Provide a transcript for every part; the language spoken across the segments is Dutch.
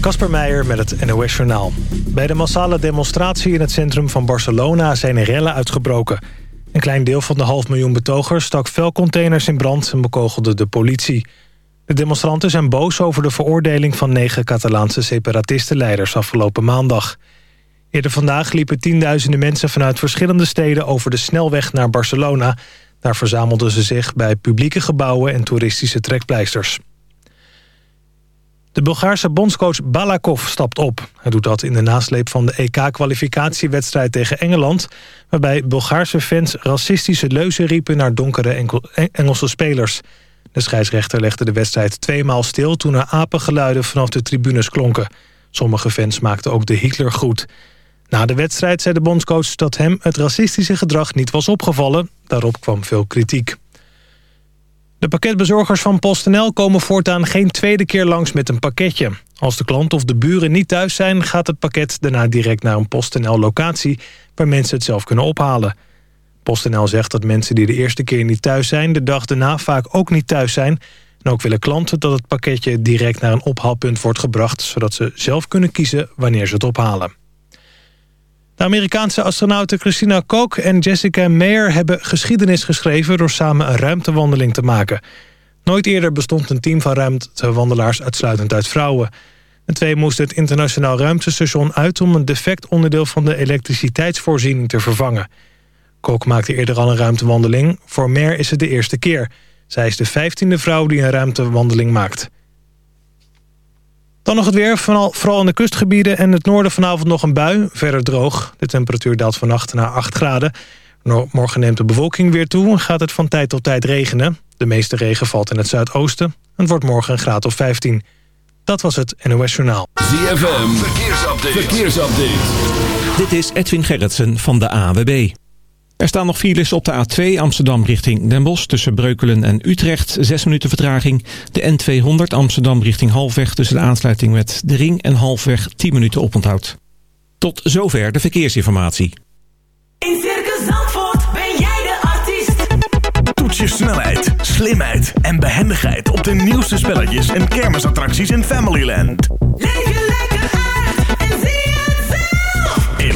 Kasper Meijer met het NOS Journaal. Bij de massale demonstratie in het centrum van Barcelona zijn rellen uitgebroken. Een klein deel van de half miljoen betogers stak vuilcontainers in brand... en bekogelde de politie. De demonstranten zijn boos over de veroordeling van negen Catalaanse separatistenleiders afgelopen maandag. Eerder vandaag liepen tienduizenden mensen vanuit verschillende steden over de snelweg naar Barcelona. Daar verzamelden ze zich bij publieke gebouwen en toeristische trekpleisters. De Bulgaarse bondscoach Balakov stapt op. Hij doet dat in de nasleep van de EK-kwalificatiewedstrijd tegen Engeland... waarbij Bulgaarse fans racistische leuzen riepen naar donkere Engelse spelers. De scheidsrechter legde de wedstrijd tweemaal stil... toen er apengeluiden vanaf de tribunes klonken. Sommige fans maakten ook de Hitlergroet. Na de wedstrijd zei de bondscoach dat hem het racistische gedrag niet was opgevallen. Daarop kwam veel kritiek. De pakketbezorgers van PostNL komen voortaan geen tweede keer langs met een pakketje. Als de klant of de buren niet thuis zijn... gaat het pakket daarna direct naar een PostNL-locatie... waar mensen het zelf kunnen ophalen. PostNL zegt dat mensen die de eerste keer niet thuis zijn... de dag daarna vaak ook niet thuis zijn. En ook willen klanten dat het pakketje direct naar een ophaalpunt wordt gebracht... zodat ze zelf kunnen kiezen wanneer ze het ophalen. De Amerikaanse astronauten Christina Koch en Jessica Meir hebben geschiedenis geschreven door samen een ruimtewandeling te maken. Nooit eerder bestond een team van ruimtewandelaars uitsluitend uit vrouwen. De twee moesten het internationaal ruimtestation uit om een defect onderdeel van de elektriciteitsvoorziening te vervangen. Koch maakte eerder al een ruimtewandeling. Voor Meir is het de eerste keer. Zij is de vijftiende vrouw die een ruimtewandeling maakt. Dan nog het weer, vooral in de kustgebieden en het noorden vanavond nog een bui. Verder droog. De temperatuur daalt vannacht naar 8 graden. Morgen neemt de bewolking weer toe en gaat het van tijd tot tijd regenen. De meeste regen valt in het zuidoosten. Het wordt morgen een graad of 15. Dat was het NOS Journaal. ZFM, verkeersupdate. verkeersupdate. Dit is Edwin Gerritsen van de AWB. Er staan nog files op de A2 Amsterdam richting Den Bosch tussen Breukelen en Utrecht. 6 minuten vertraging. De N200 Amsterdam richting Halfweg tussen de aansluiting met de Ring en Halfweg 10 minuten oponthoud. Tot zover de verkeersinformatie. In Circus Zandvoort ben jij de artiest. Toets je snelheid, slimheid en behendigheid op de nieuwste spelletjes en kermisattracties in Familyland. Leef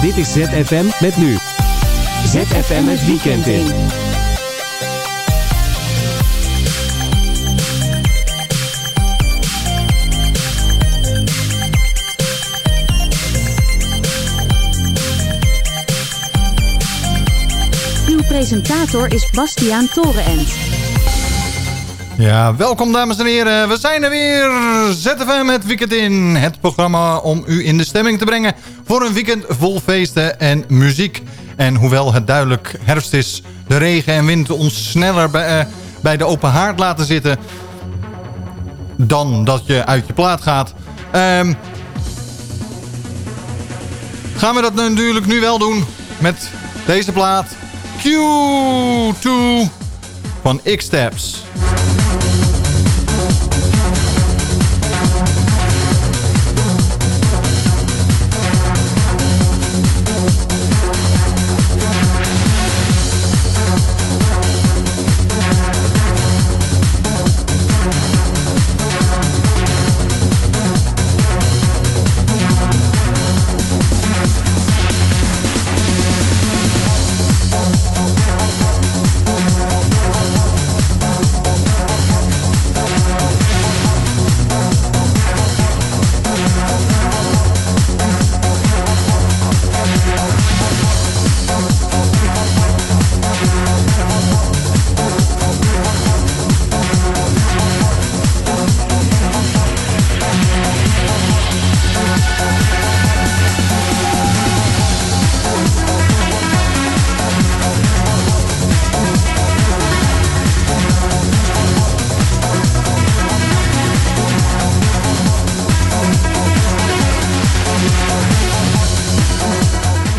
Dit is ZFM met nu. ZFM het weekend in. Uw presentator is Bastiaan Torenent. Ja, welkom dames en heren. We zijn er weer. ZFM het weekend in. Het programma om u in de stemming te brengen voor een weekend vol feesten en muziek. En hoewel het duidelijk herfst is, de regen en wind ons sneller bij, eh, bij de open haard laten zitten... dan dat je uit je plaat gaat... Ehm, gaan we dat natuurlijk nu wel doen met deze plaat Q2 van X-Steps.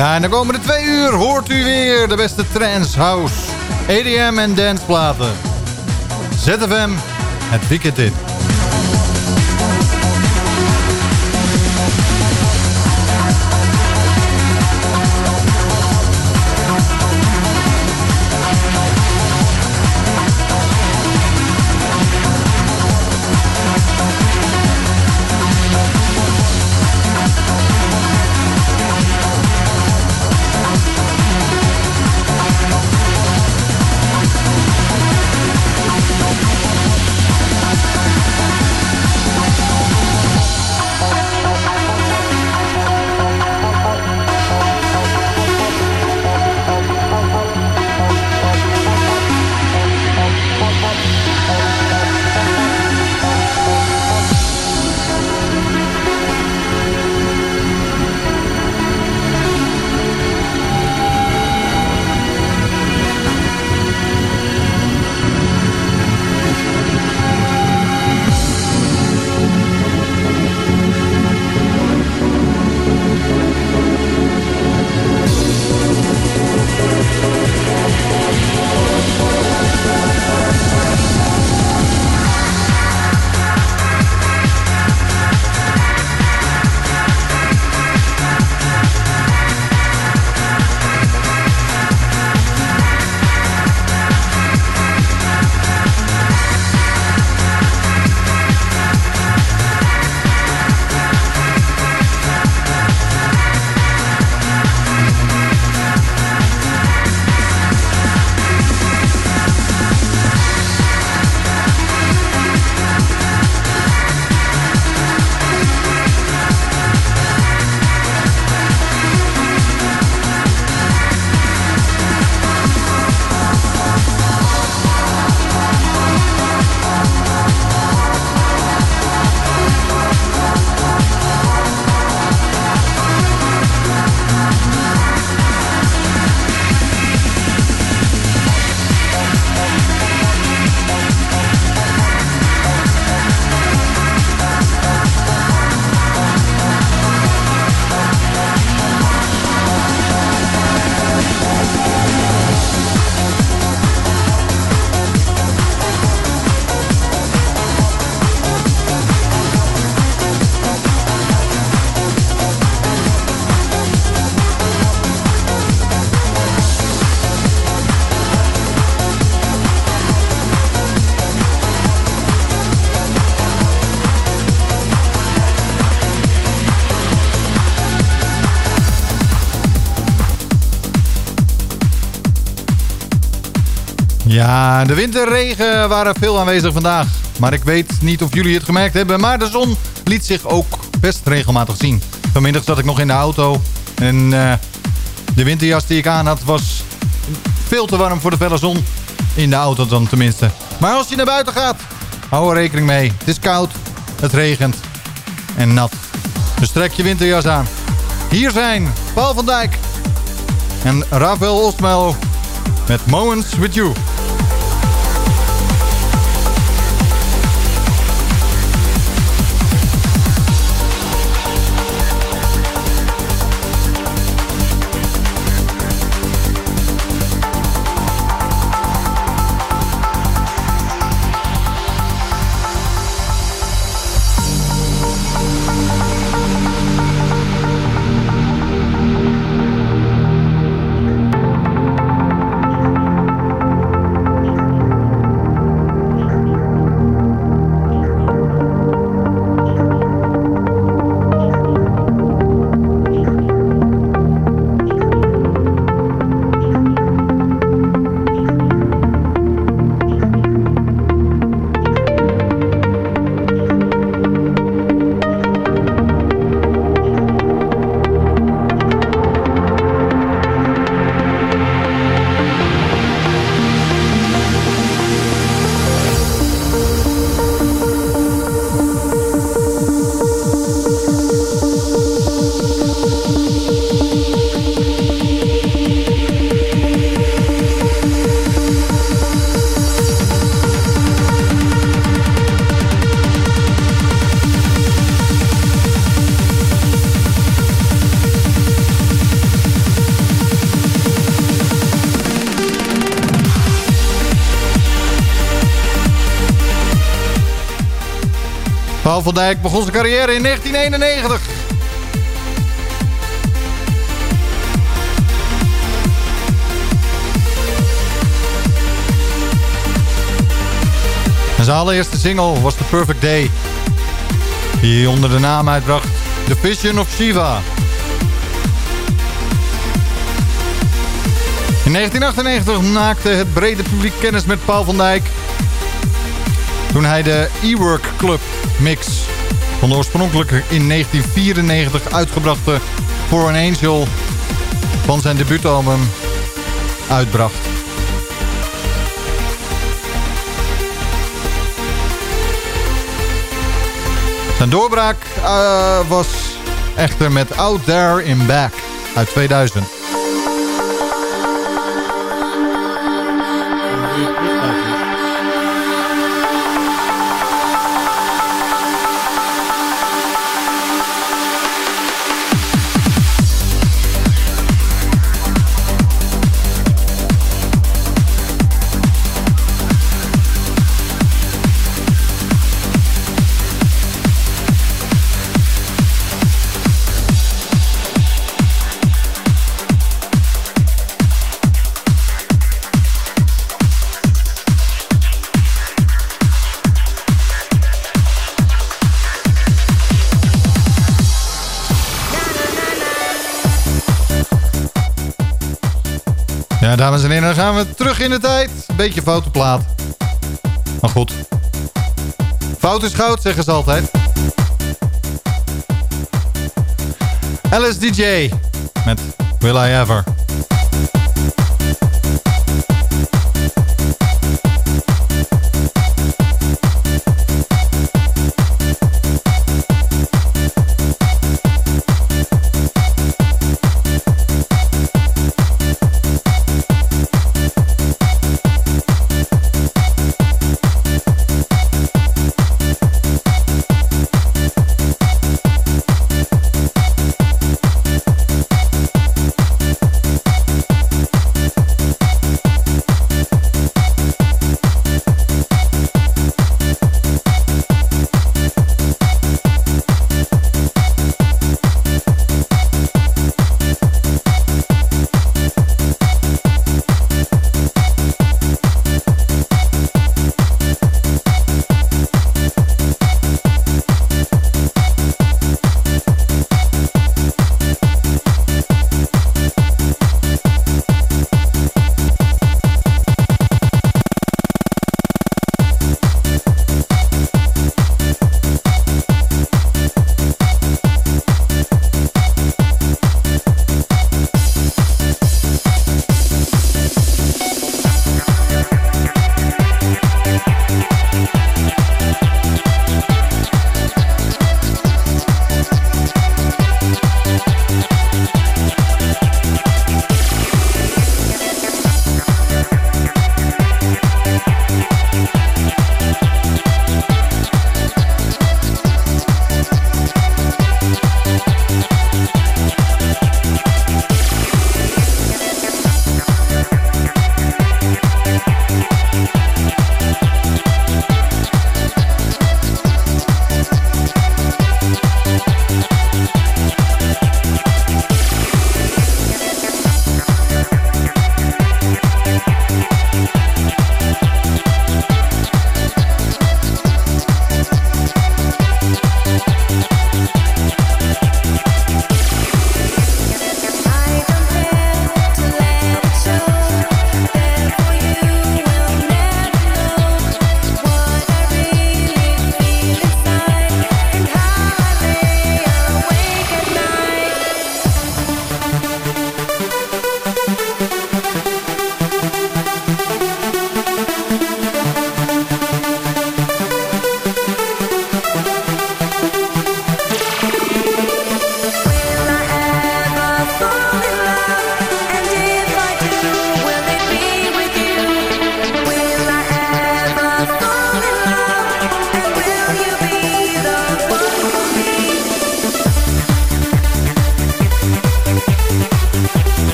Ja, en de komende twee uur hoort u weer de beste trance, house, EDM en danceplaten. ZFM, het weekend. Ja, de winterregen waren veel aanwezig vandaag. Maar ik weet niet of jullie het gemerkt hebben. Maar de zon liet zich ook best regelmatig zien. Vanmiddag zat ik nog in de auto. En eh, de winterjas die ik aan had was veel te warm voor de felle zon. In de auto dan tenminste. Maar als je naar buiten gaat, hou er rekening mee. Het is koud, het regent en nat. Dus trek je winterjas aan. Hier zijn Paul van Dijk en Rafael Osmelo met Moments With You. Van Dijk begon zijn carrière in 1991. En zijn allereerste single was The Perfect Day. Die hij onder de naam uitbracht The Vision of Shiva. In 1998 maakte het brede publiek kennis met Paul van Dijk. Toen hij de E-Work Club mix van de oorspronkelijk in 1994 uitgebrachte For an Angel van zijn debuutalbum uitbracht. Zijn doorbraak uh, was echter met Out There in Back uit 2000. Dames en heren, dan gaan we terug in de tijd. Beetje foute plaat. Maar goed. Fout is goud, zeggen ze altijd. LSDJ met Will I Ever.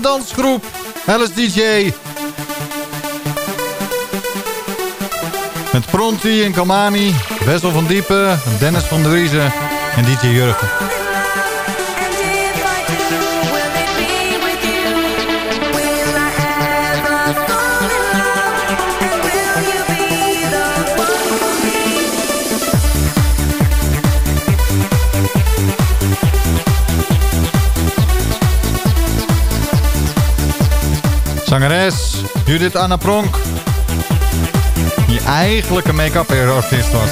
Dansgroep. Alice DJ. Met Pronti en Kalmani, Wessel van Diepen, Dennis van der Driezen en DJ Jurgen. Judith Anna Pronk. Die eigenlijk een make-up artist was.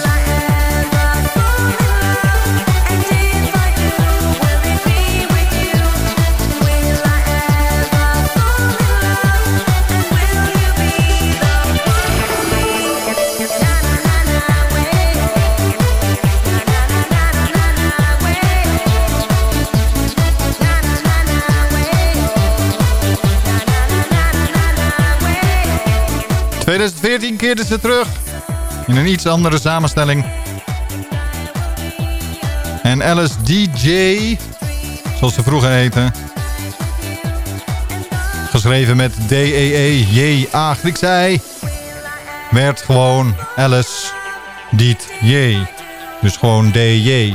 2014 keerde ze terug. In een iets andere samenstelling. En Alice DJ, zoals ze vroeger heette. Geschreven met D-E-E-J-A Griekse Werd gewoon Alice DJ. Dus gewoon DJ.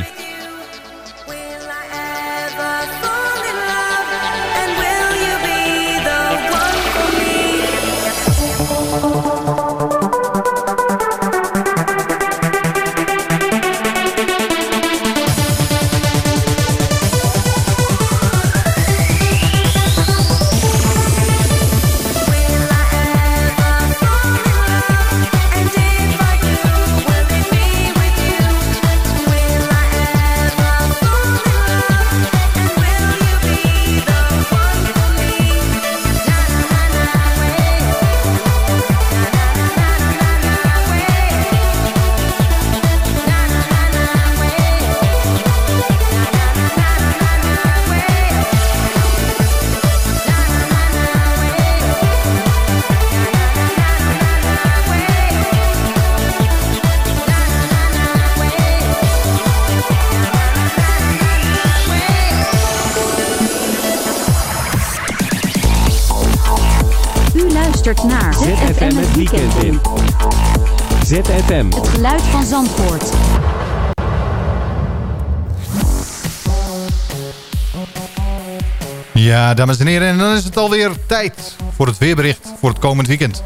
Dames en heren, en dan is het alweer tijd voor het weerbericht voor het komend weekend.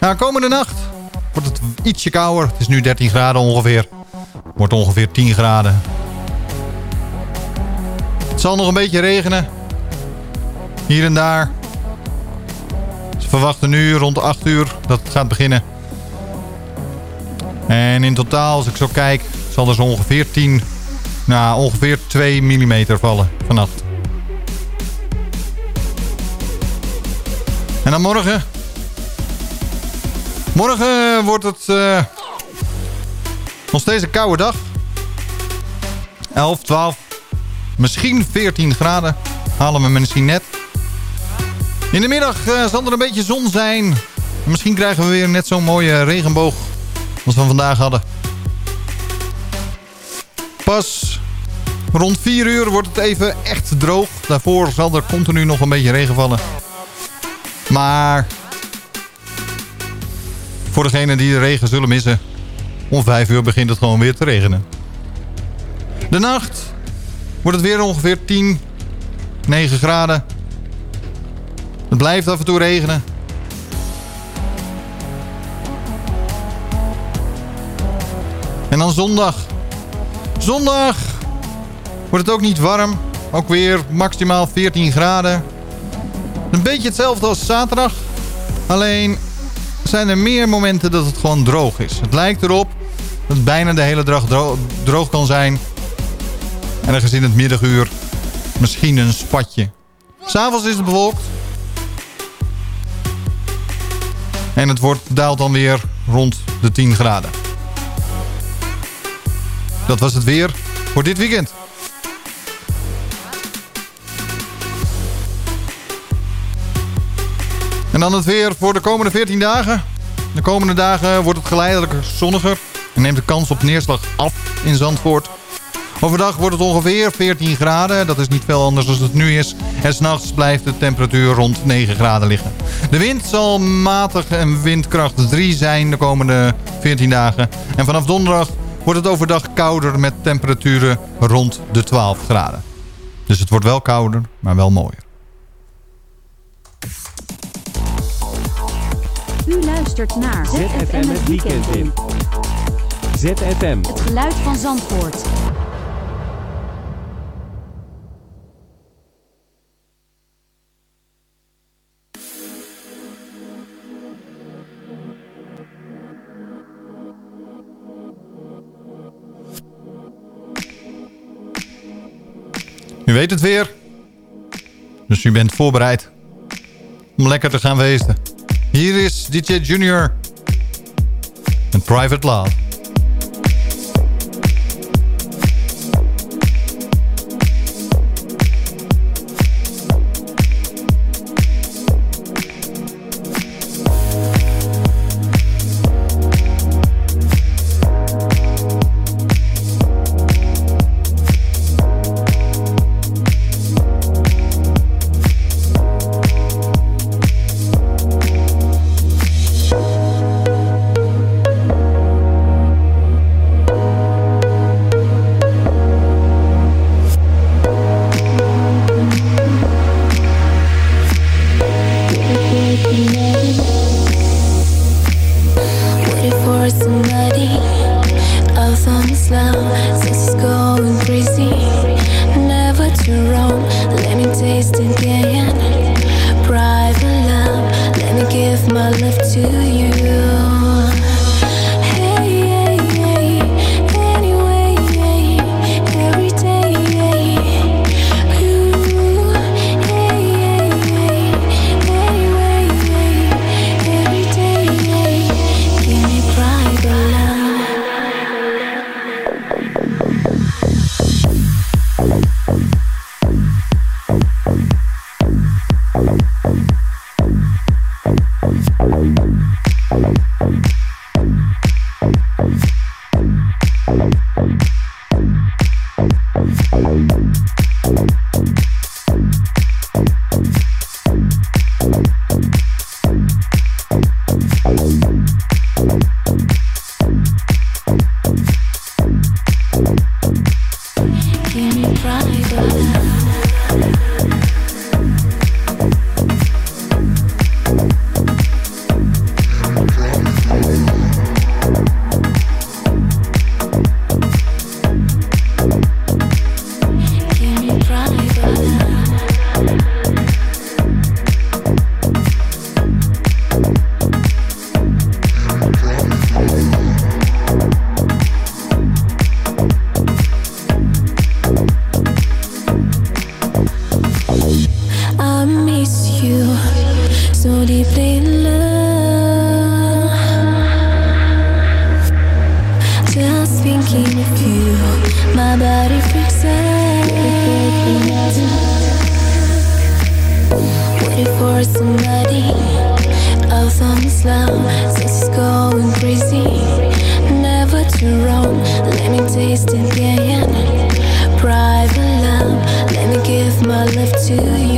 Nou, komende nacht wordt het ietsje kouder. Het is nu 13 graden ongeveer. Wordt ongeveer 10 graden. Het zal nog een beetje regenen. Hier en daar. Ze verwachten nu rond 8 uur dat het gaat beginnen. En in totaal, als ik zo kijk, zal er zo ongeveer 10, nou ongeveer 2 mm vallen vannacht. En dan morgen. Morgen wordt het eh, nog steeds een koude dag. 11, 12, misschien 14 graden. Halen we misschien net. In de middag eh, zal er een beetje zon zijn. Misschien krijgen we weer net zo'n mooie regenboog als we vandaag hadden. Pas rond 4 uur wordt het even echt droog. Daarvoor zal er continu nog een beetje regen vallen. Maar voor degenen die de regen zullen missen... om 5 uur begint het gewoon weer te regenen. De nacht wordt het weer ongeveer 10, 9 graden. Het blijft af en toe regenen. En dan zondag. Zondag wordt het ook niet warm. Ook weer maximaal 14 graden. Een beetje hetzelfde als zaterdag. Alleen zijn er meer momenten dat het gewoon droog is. Het lijkt erop dat het bijna de hele dag dro droog kan zijn. En ergens in het middaguur misschien een spatje. S'avonds is het bewolkt. En het wordt, daalt dan weer rond de 10 graden. Dat was het weer voor dit weekend. En dan het weer voor de komende 14 dagen. De komende dagen wordt het geleidelijk zonniger. En neemt de kans op neerslag af in Zandvoort. Overdag wordt het ongeveer 14 graden. Dat is niet veel anders dan het nu is. En s'nachts blijft de temperatuur rond 9 graden liggen. De wind zal matig en windkracht 3 zijn de komende 14 dagen. En vanaf donderdag wordt het overdag kouder met temperaturen rond de 12 graden. Dus het wordt wel kouder, maar wel mooier. Luistert naar ZFM het weekend in. ZFM. Het geluid van Zandvoort. U weet het weer. Dus u bent voorbereid om lekker te gaan wezen. Hier is DJ Junior en Private Love. Give my love to you let me taste again. Private love, let me give my love to you.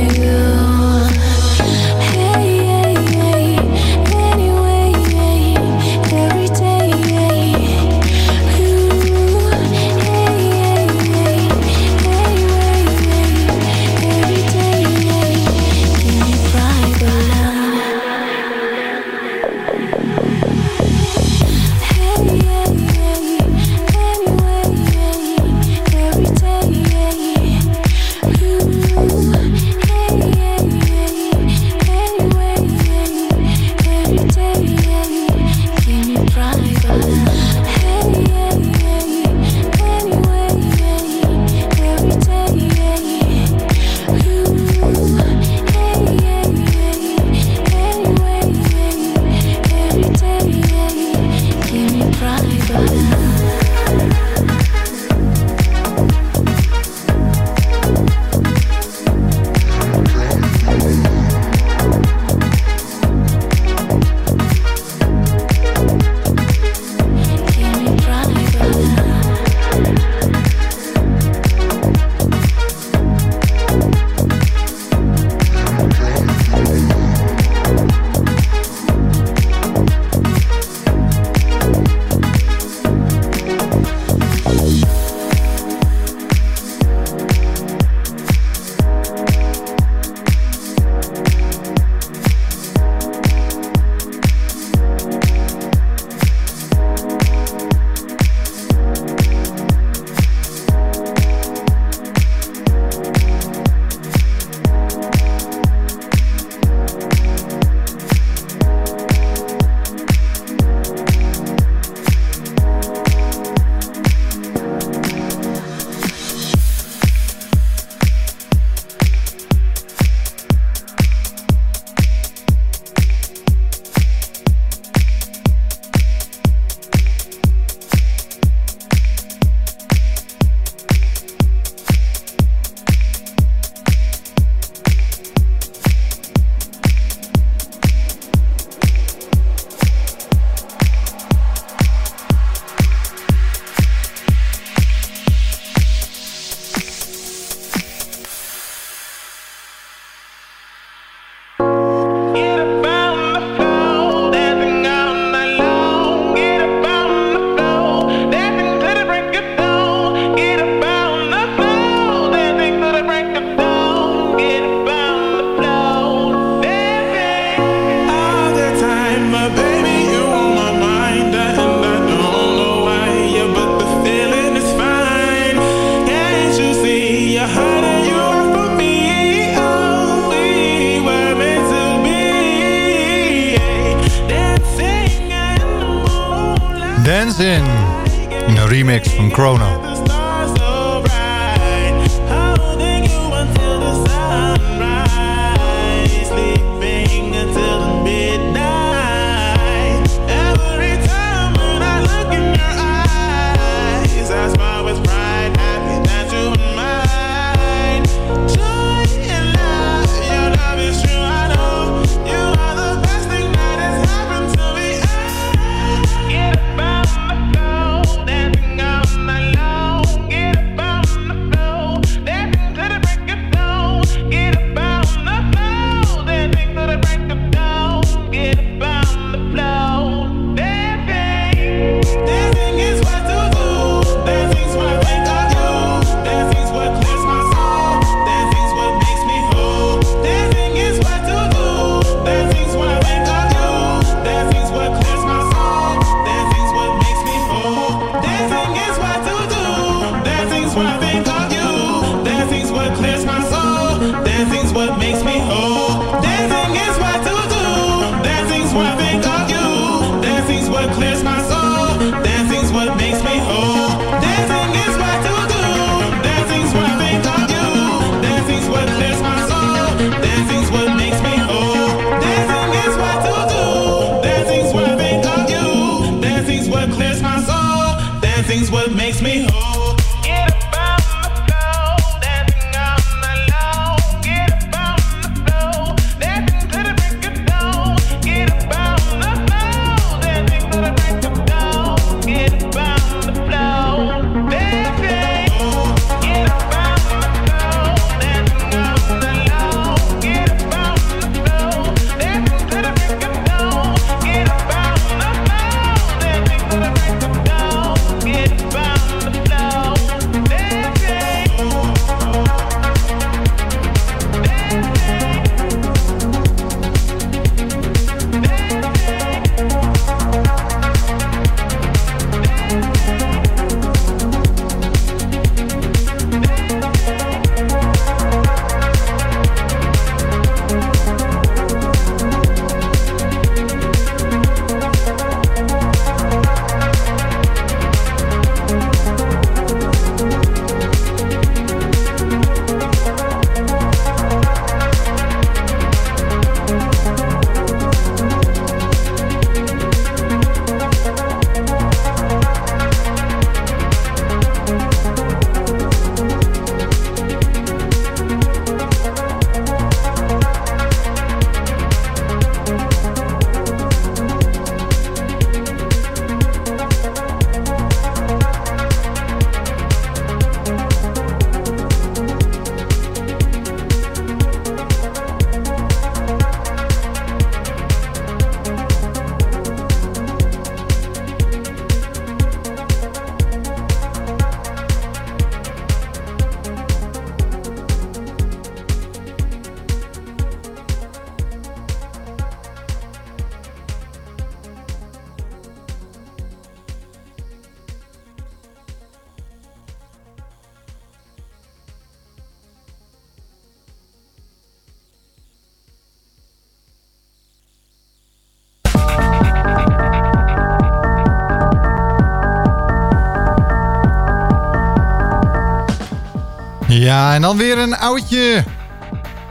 Ja, en dan weer een oudje.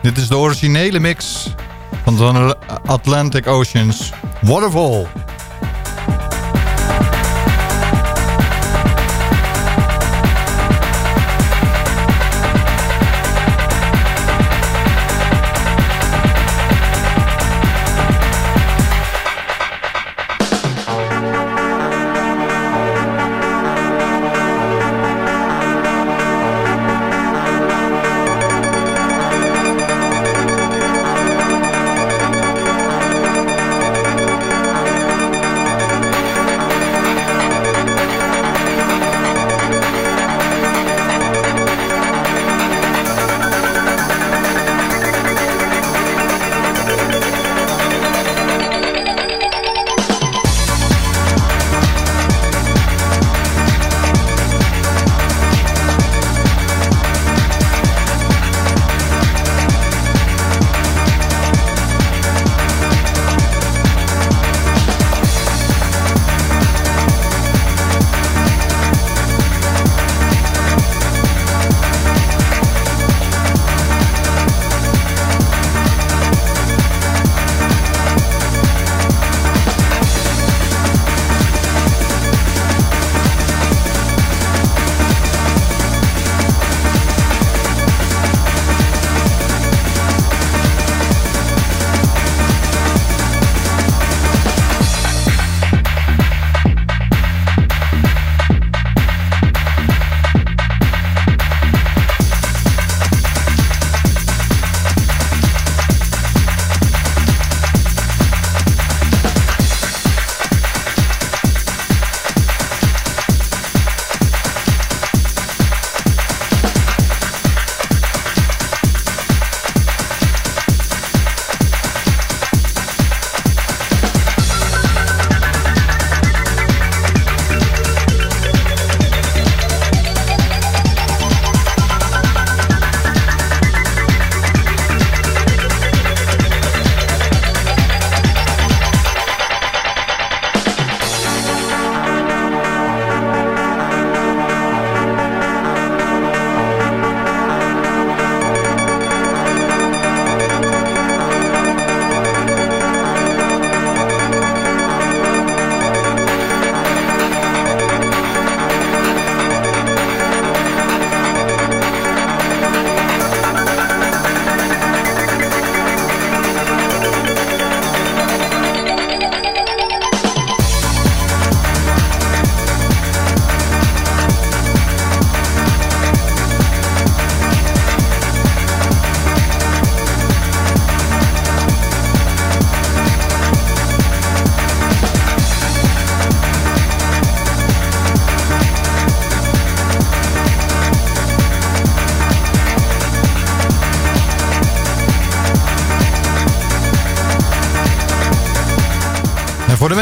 Dit is de originele mix van de Atlantic Oceans. Waterfall.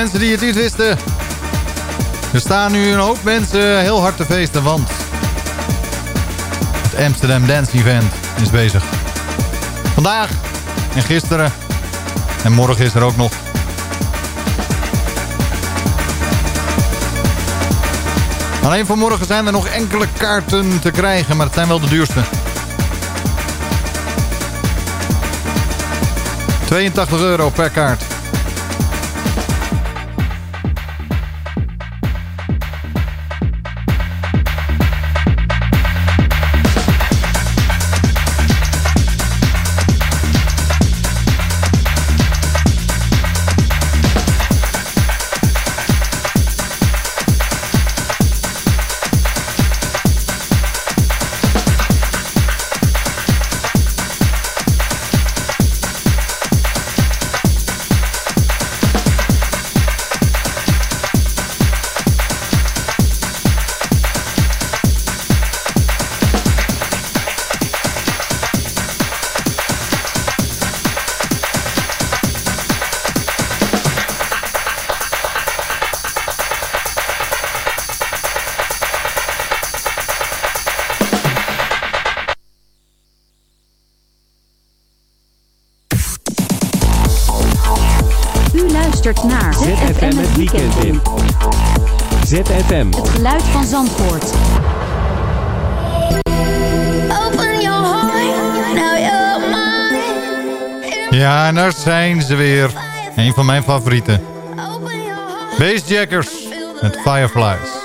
mensen die het niet wisten. Er staan nu een hoop mensen heel hard te feesten, want... het Amsterdam Dance Event is bezig. Vandaag en gisteren. En morgen is er ook nog. Alleen voor morgen zijn er nog enkele kaarten te krijgen, maar het zijn wel de duurste. 82 euro per kaart. Het geluid van Zandvoort. Ja, daar zijn ze weer. Een van mijn favorieten. Bassjackers met Fireflies.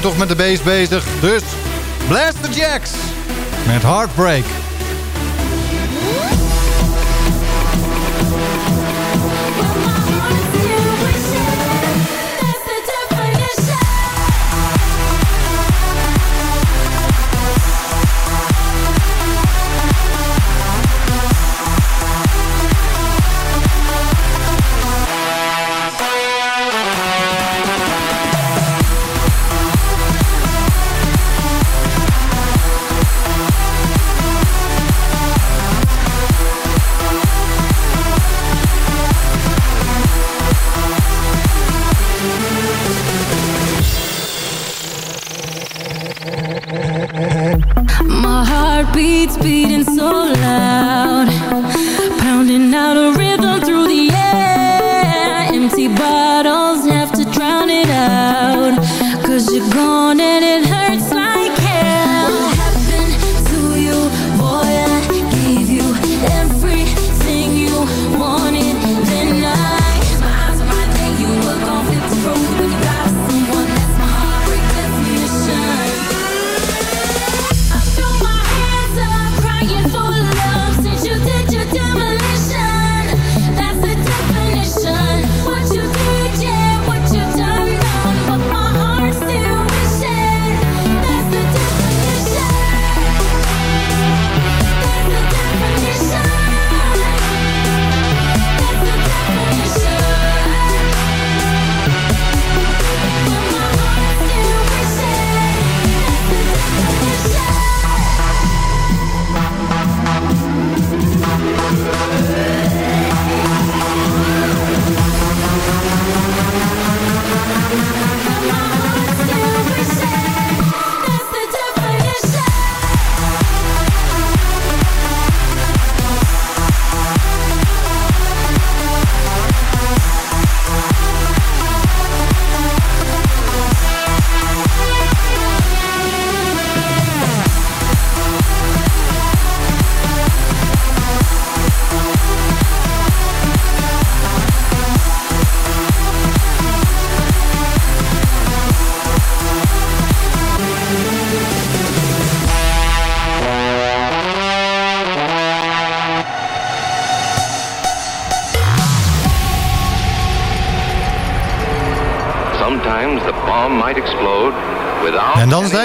zijn toch met de beest bezig. Dus Blaster Jacks met Heartbreak. It's beating so loud Pounding out a rhythm through the air. Empty bottles have to drown it out. Cause you're gone and it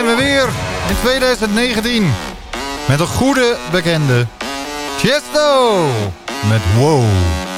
we weer in 2019. Met een goede bekende. Chesto met Wow.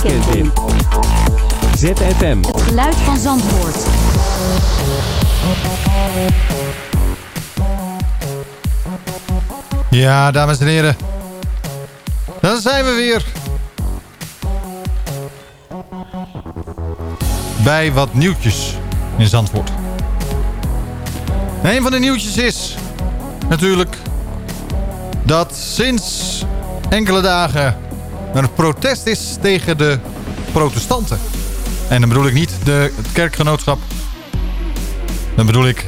Weekend in. ZFM. Het geluid van Zandvoort. Ja, dames en heren. Dan zijn we weer. Bij wat nieuwtjes in Zandvoort. En een van de nieuwtjes is natuurlijk dat sinds enkele dagen er een protest is tegen de protestanten. En dan bedoel ik niet de, het kerkgenootschap. Dan bedoel ik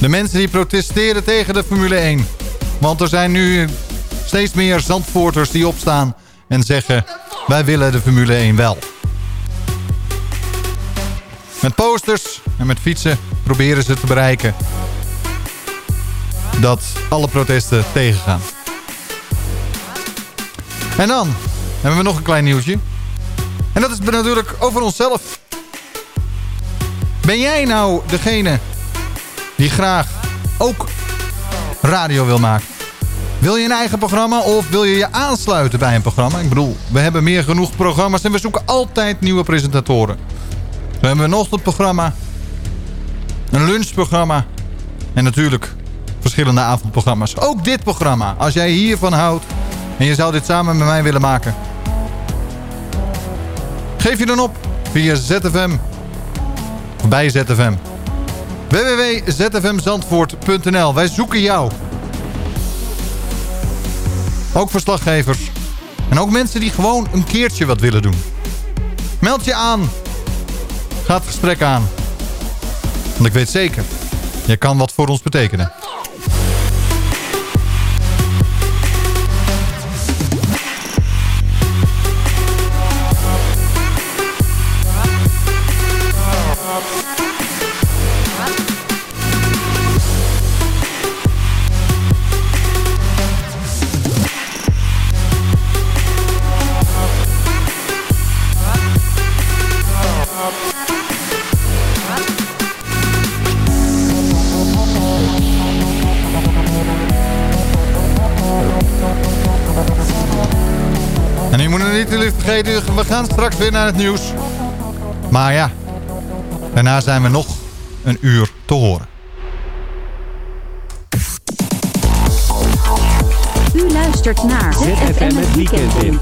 de mensen die protesteren tegen de Formule 1. Want er zijn nu steeds meer Zandvoorters die opstaan en zeggen... wij willen de Formule 1 wel. Met posters en met fietsen proberen ze te bereiken... dat alle protesten tegengaan. En dan hebben we nog een klein nieuwtje. En dat is natuurlijk over onszelf. Ben jij nou degene die graag ook radio wil maken? Wil je een eigen programma of wil je je aansluiten bij een programma? Ik bedoel, we hebben meer genoeg programma's en we zoeken altijd nieuwe presentatoren. We hebben een ochtendprogramma, een lunchprogramma en natuurlijk verschillende avondprogramma's. Ook dit programma, als jij hiervan houdt en je zou dit samen met mij willen maken. Geef je dan op via ZFM of bij ZFM www.zfmzandvoort.nl Wij zoeken jou. Ook verslaggevers. En ook mensen die gewoon een keertje wat willen doen. Meld je aan. Ga het gesprek aan. Want ik weet zeker, je kan wat voor ons betekenen. We gaan straks weer naar het nieuws. Maar ja, daarna zijn we nog een uur te horen. U luistert naar ZFM het weekend in.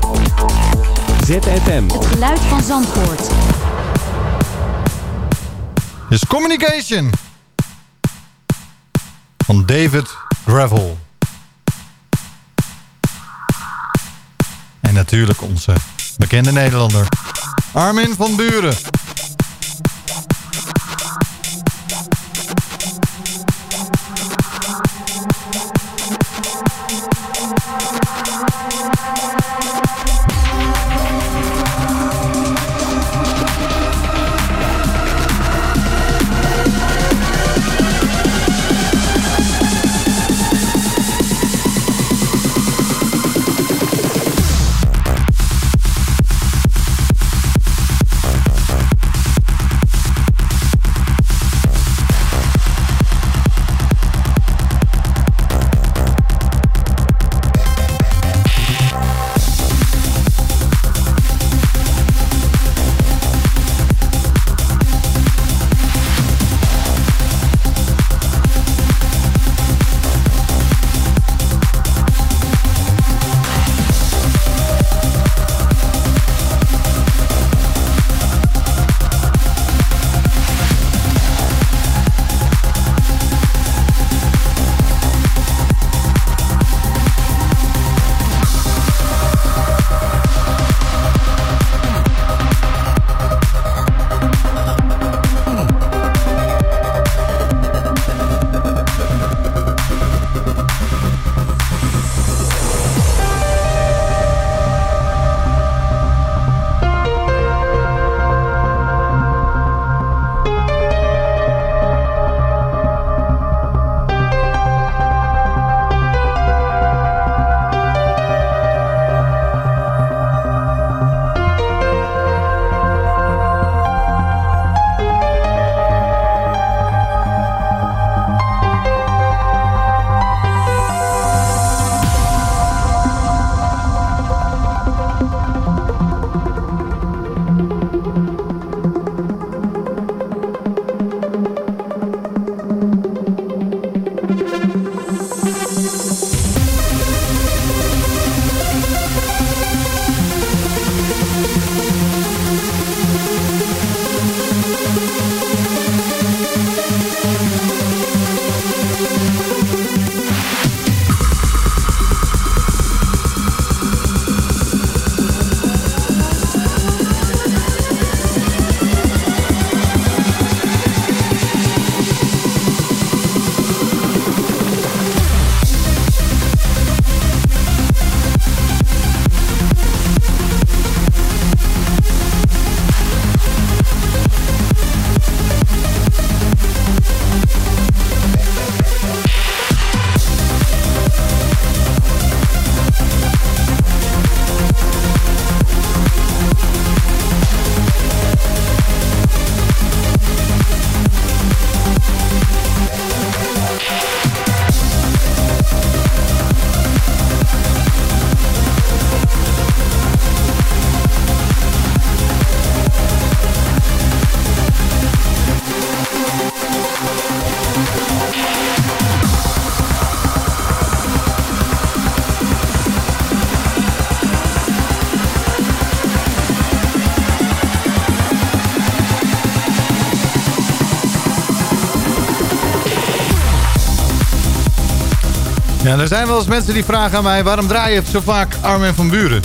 ZFM. Het geluid van Zandvoort. is Communication. Van David Gravel. Natuurlijk onze bekende Nederlander. Armin van Buren. Ja, er zijn wel eens mensen die vragen aan mij... waarom draai je zo vaak Armin van Buren?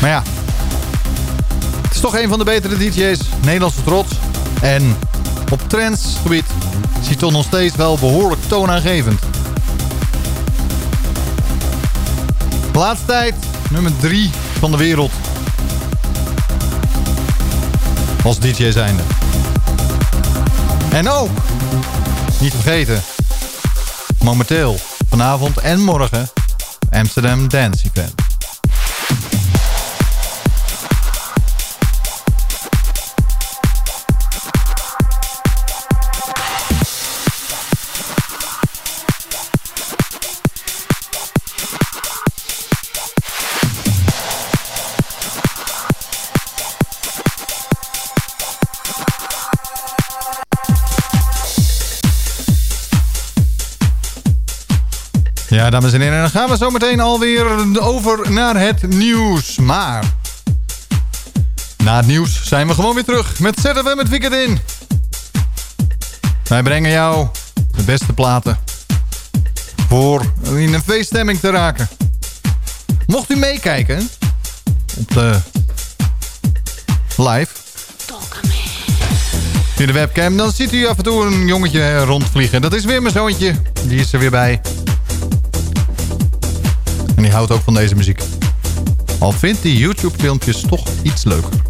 Maar ja, het is toch een van de betere DJ's. Nederlandse trots. En op trendsgebied is hij toch nog steeds wel behoorlijk toonaangevend. Laatste tijd nummer 3 van de wereld. Als DJ zijnde. En ook, niet vergeten, momenteel, vanavond en morgen, Amsterdam Dance Event. Ja, dames en heren, dan gaan we zo meteen alweer over naar het nieuws. Maar na het nieuws zijn we gewoon weer terug met ZFM het weekend in. Wij brengen jou de beste platen voor in een feeststemming te raken. Mocht u meekijken op de live via de webcam, dan ziet u af en toe een jongetje rondvliegen. Dat is weer mijn zoontje, die is er weer bij. En die houdt ook van deze muziek. Al vindt hij YouTube-filmpjes toch iets leuker.